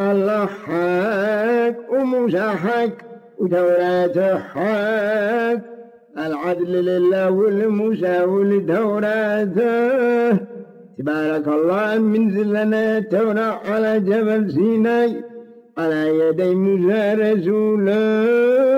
الله حق وموسى حق وتوراة حق. العدل لله والموسى ولتوراته تبارك الله من زلنا التوراة على جبل سيناء. على يدي موسى رسوله